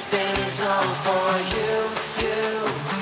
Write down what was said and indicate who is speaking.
Speaker 1: Everything's all for you, you.